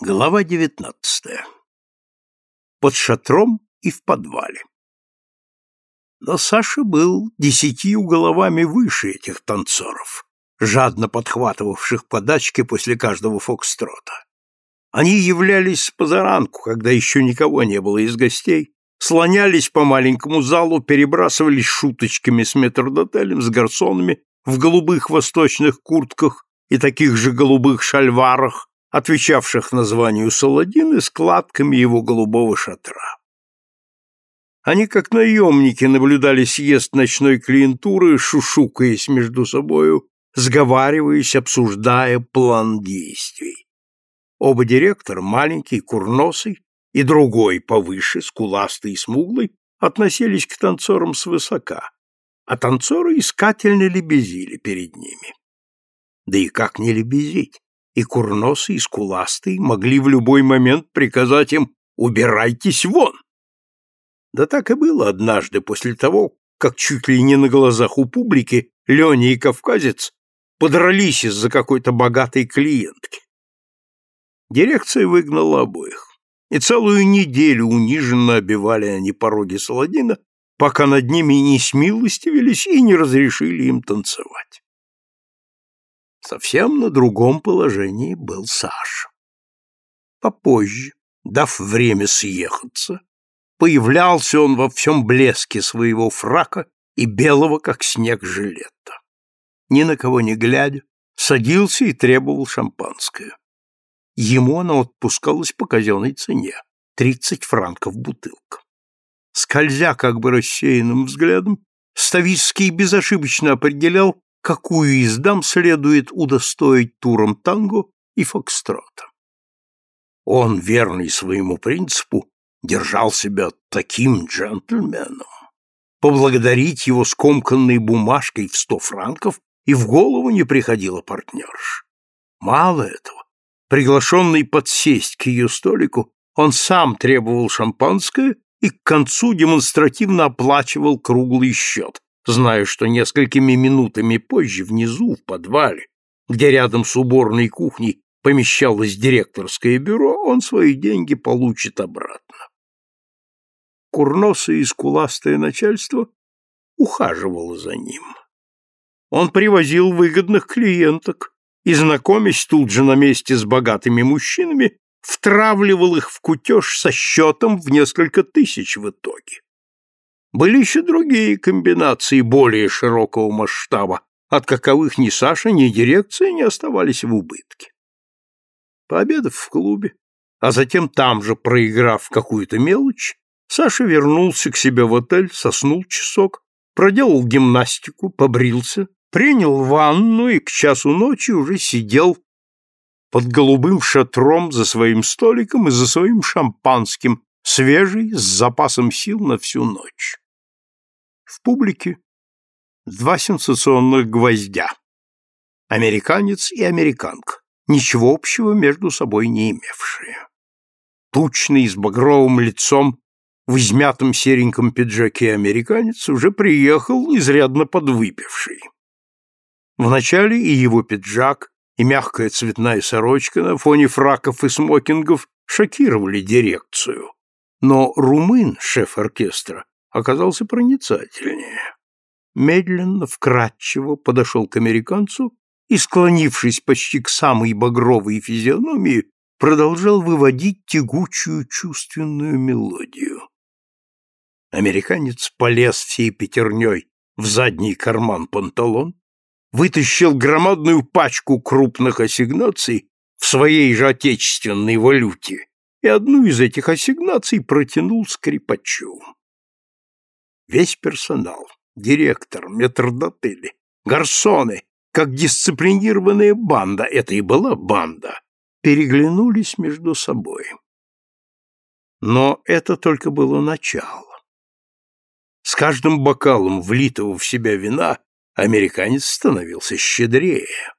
Глава девятнадцатая. Под шатром и в подвале. Но Саша был десятью головами выше этих танцоров, жадно подхватывавших подачки после каждого фокстрота. Они являлись позаранку, когда еще никого не было из гостей, слонялись по маленькому залу, перебрасывались шуточками с метрдотелем, с гарсонами в голубых восточных куртках и таких же голубых шальварах, отвечавших названию Саладин складками его голубого шатра. Они, как наемники, наблюдали съезд ночной клиентуры, шушукаясь между собою, сговариваясь, обсуждая план действий. Оба директора, маленький, курносый, и другой, повыше, скуластый и смуглый, относились к танцорам свысока, а танцоры искательно лебезили перед ними. Да и как не лебезить? И курносый, и скуластый могли в любой момент приказать им «убирайтесь вон!». Да так и было однажды после того, как чуть ли не на глазах у публики Леня и Кавказец подрались из-за какой-то богатой клиентки. Дирекция выгнала обоих, и целую неделю униженно обивали они пороги Саладина, пока над ними не смилостивились и не разрешили им танцевать. Совсем на другом положении был Саша. Попозже, дав время съехаться, появлялся он во всем блеске своего фрака и белого, как снег, жилета. Ни на кого не глядя, садился и требовал шампанское. Ему оно отпускалось по казенной цене — тридцать франков бутылка. Скользя как бы рассеянным взглядом, Ставицкий безошибочно определял, какую из дам следует удостоить туром танго и фокстрота. Он, верный своему принципу, держал себя таким джентльменом. Поблагодарить его скомканной бумажкой в сто франков и в голову не приходило партнерш. Мало этого, приглашенный подсесть к ее столику, он сам требовал шампанское и к концу демонстративно оплачивал круглый счет, зная, что несколькими минутами позже внизу, в подвале, где рядом с уборной кухней помещалось директорское бюро, он свои деньги получит обратно. Курносое и скуластое начальство ухаживало за ним. Он привозил выгодных клиенток и, знакомясь тут же на месте с богатыми мужчинами, втравливал их в кутеж со счетом в несколько тысяч в итоге. Были еще другие комбинации более широкого масштаба, от каковых ни Саша, ни дирекция не оставались в убытке. Пообедав в клубе, а затем там же проиграв какую-то мелочь, Саша вернулся к себе в отель, соснул часок, проделал гимнастику, побрился, принял ванну и к часу ночи уже сидел под голубым шатром за своим столиком и за своим шампанским, свежий, с запасом сил на всю ночь. В публике два сенсационных гвоздя. Американец и американка, ничего общего между собой не имевшие. Тучный, с багровым лицом, в измятом сереньком пиджаке американец уже приехал, изрядно подвыпивший. Вначале и его пиджак, и мягкая цветная сорочка на фоне фраков и смокингов шокировали дирекцию. Но румын, шеф оркестра, оказался проницательнее. Медленно, вкратчиво подошел к американцу и, склонившись почти к самой багровой физиономии, продолжал выводить тягучую чувственную мелодию. Американец полез всей пятерней в задний карман панталон, вытащил громадную пачку крупных ассигнаций в своей же отечественной валюте и одну из этих ассигнаций протянул скрипачу. Весь персонал, директор, метрдотели, гарсоны, как дисциплинированная банда, это и была банда, переглянулись между собой. Но это только было начало. С каждым бокалом влитого в себя вина американец становился щедрее.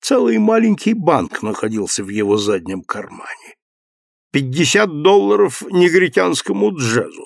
Целый маленький банк находился в его заднем кармане. Пятьдесят долларов негритянскому джезу,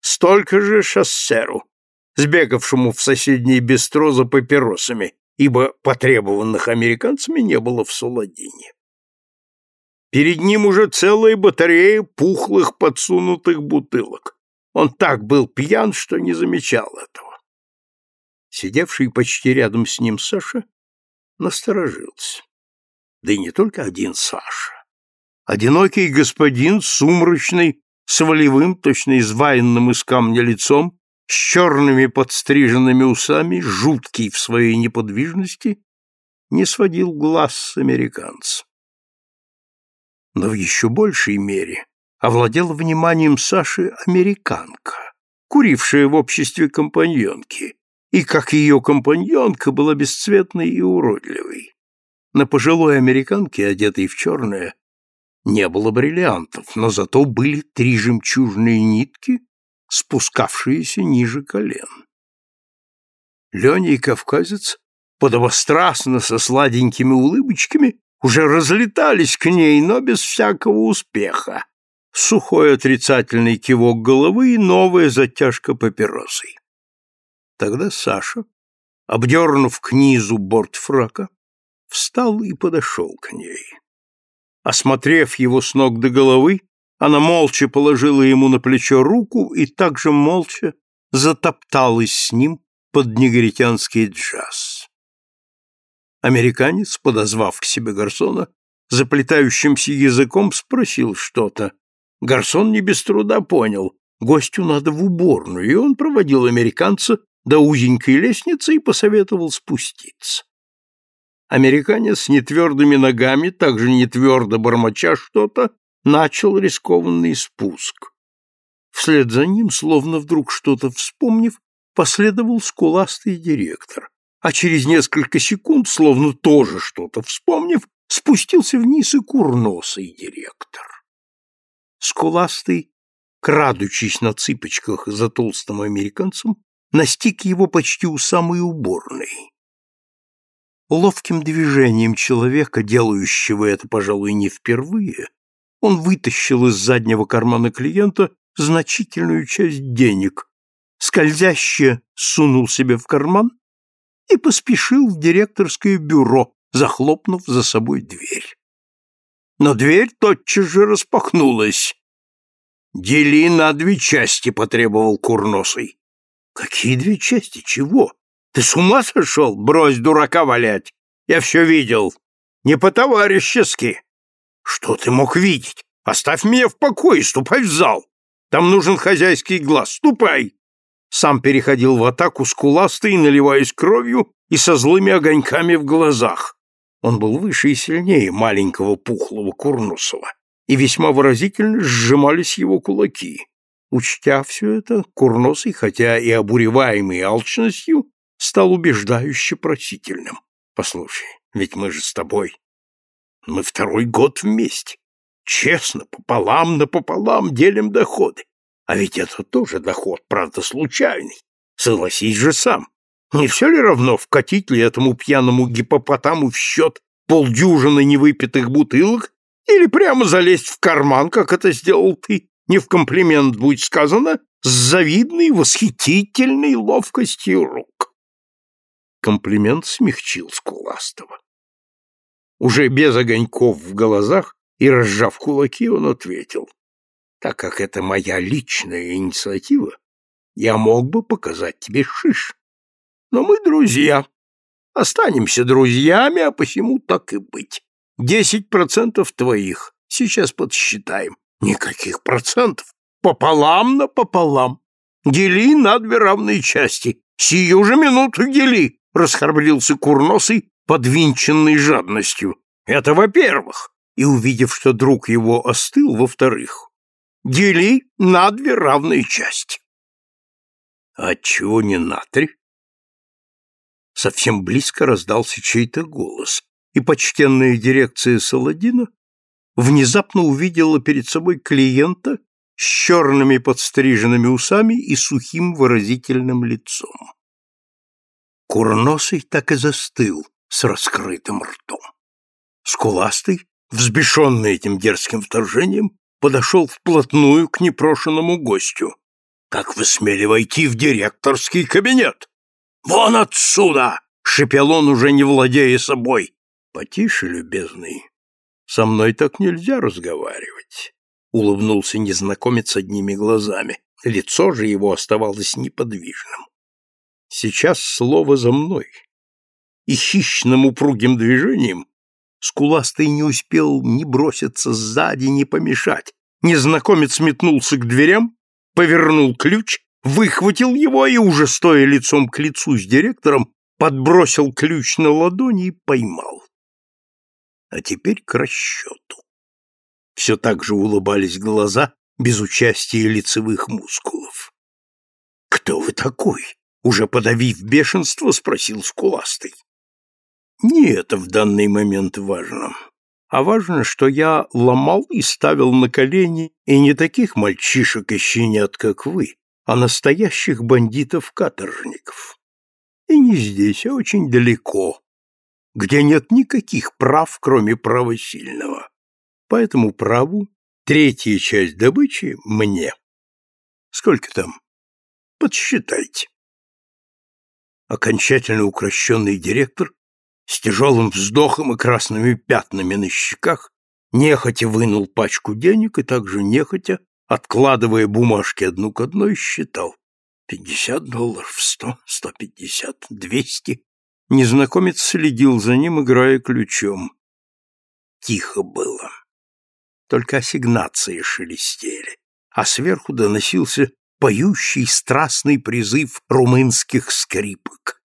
столько же шоссеру, сбегавшему в соседнее бистро за папиросами, ибо потребованных американцами не было в Суладине. Перед ним уже целая батарея пухлых подсунутых бутылок. Он так был пьян, что не замечал этого. Сидевший почти рядом с ним Саша насторожился. Да и не только один Саша. Одинокий господин, сумрачный, с волевым, точно изваянным из камня лицом, с черными подстриженными усами, жуткий в своей неподвижности, не сводил глаз с американца. Но в еще большей мере овладела вниманием Саши американка, курившая в обществе компаньонки, и, как ее компаньонка, была бесцветной и уродливой. На пожилой американке, одетой в черное, не было бриллиантов, но зато были три жемчужные нитки, спускавшиеся ниже колен. Леня и кавказец, подобострастно со сладенькими улыбочками, уже разлетались к ней, но без всякого успеха. Сухой отрицательный кивок головы и новая затяжка папиросой. Тогда Саша, обдернув к низу борт фрака, встал и подошел к ней. Осмотрев его с ног до головы, она молча положила ему на плечо руку и также молча затопталась с ним под негритянский джаз. Американец, подозвав к себе гарсона, заплетающимся языком спросил что-то. Гарсон не без труда понял, гостю надо в уборную, и он проводил американца до узенькой лестницы и посоветовал спуститься. Американец с нетвердыми ногами, также нетвердо бормоча что-то, начал рискованный спуск. Вслед за ним, словно вдруг что-то вспомнив, последовал скуластый директор, а через несколько секунд, словно тоже что-то вспомнив, спустился вниз и курносый директор. Скуластый, крадучись на цыпочках за толстым американцем, настиг его почти у самой уборной. Ловким движением человека, делающего это, пожалуй, не впервые, он вытащил из заднего кармана клиента значительную часть денег, скользяще сунул себе в карман и поспешил в директорское бюро, захлопнув за собой дверь. Но дверь тотчас же распахнулась. «Дели на две части», — потребовал Курносый. «Какие две части? Чего? Ты с ума сошел? Брось дурака валять. Я все видел. Не по-товарищески. Что ты мог видеть? Оставь меня в покое, ступай в зал. Там нужен хозяйский глаз. Ступай. Сам переходил в атаку скуластый, наливаясь кровью и со злыми огоньками в глазах. Он был выше и сильнее маленького пухлого Курнусова, и весьма выразительно сжимались его кулаки. Учтя все это, Курносый, хотя и обуреваемый алчностью, стал убеждающе просительным. Послушай, ведь мы же с тобой. Мы второй год вместе. Честно, пополам напополам делим доходы. А ведь это тоже доход, правда, случайный. Согласись же сам. Не все ли равно, вкатить ли этому пьяному гипопотаму в счет полдюжины невыпитых бутылок или прямо залезть в карман, как это сделал ты, не в комплимент будет сказано, с завидной, восхитительной ловкостью рук? Комплимент смягчил Скуластого. Уже без огоньков в глазах и разжав кулаки, он ответил, «Так как это моя личная инициатива, я мог бы показать тебе шиш. Но мы друзья. Останемся друзьями, а посему так и быть. Десять процентов твоих. Сейчас подсчитаем. Никаких процентов. Пополам на пополам. Дели на две равные части. Сию же минуту дели расхрабрился курносый, подвинченный жадностью. Это во-первых. И, увидев, что друг его остыл, во-вторых, дели на две равные части. А чего не на три? Совсем близко раздался чей-то голос, и почтенная дирекция Саладина внезапно увидела перед собой клиента с черными подстриженными усами и сухим выразительным лицом. Курносый так и застыл с раскрытым ртом. Скуластый, взбешенный этим дерзким вторжением, подошел вплотную к непрошенному гостю. «Как вы смели войти в директорский кабинет?» «Вон отсюда!» — шепел он, уже не владея собой. «Потише, любезный. Со мной так нельзя разговаривать, улыбнулся незнакомец одними глазами. Лицо же его оставалось неподвижным. Сейчас слово за мной. И хищным упругим движением скуластый не успел ни броситься сзади, ни помешать. Незнакомец метнулся к дверям, повернул ключ, выхватил его и, уже стоя лицом к лицу с директором, подбросил ключ на ладони и поймал. А теперь к расчету. Все так же улыбались глаза без участия лицевых мускулов. «Кто вы такой?» — уже подавив бешенство, спросил Скуластый. «Не это в данный момент важно а важно, что я ломал и ставил на колени и не таких мальчишек и щенят, как вы, а настоящих бандитов-каторжников. И не здесь, а очень далеко, где нет никаких прав, кроме права сильного. По этому праву третья часть добычи мне. Сколько там? Подсчитайте. Окончательно укращенный директор с тяжелым вздохом и красными пятнами на щеках, нехотя вынул пачку денег и также нехотя, откладывая бумажки одну к одной, считал. Пятьдесят долларов, сто, сто пятьдесят, двести. Незнакомец следил за ним, играя ключом. Тихо было. Только ассигнации шелестели, а сверху доносился поющий страстный призыв румынских скрипок.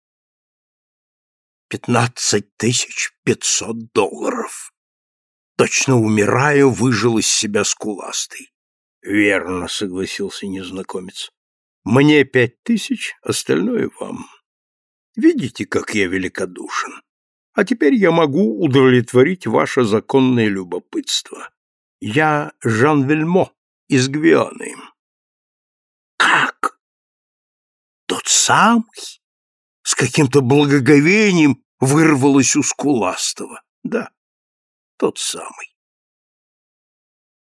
Пятнадцать тысяч пятьсот долларов. Точно умирая, выжил из себя скуластый. Верно, согласился незнакомец. Мне пять тысяч, остальное вам. Видите, как я великодушен. А теперь я могу удовлетворить ваше законное любопытство. Я Жан Вельмо из Гвианы. Как? Тот самый? с каким-то благоговением вырвалось у скуластого. Да, тот самый.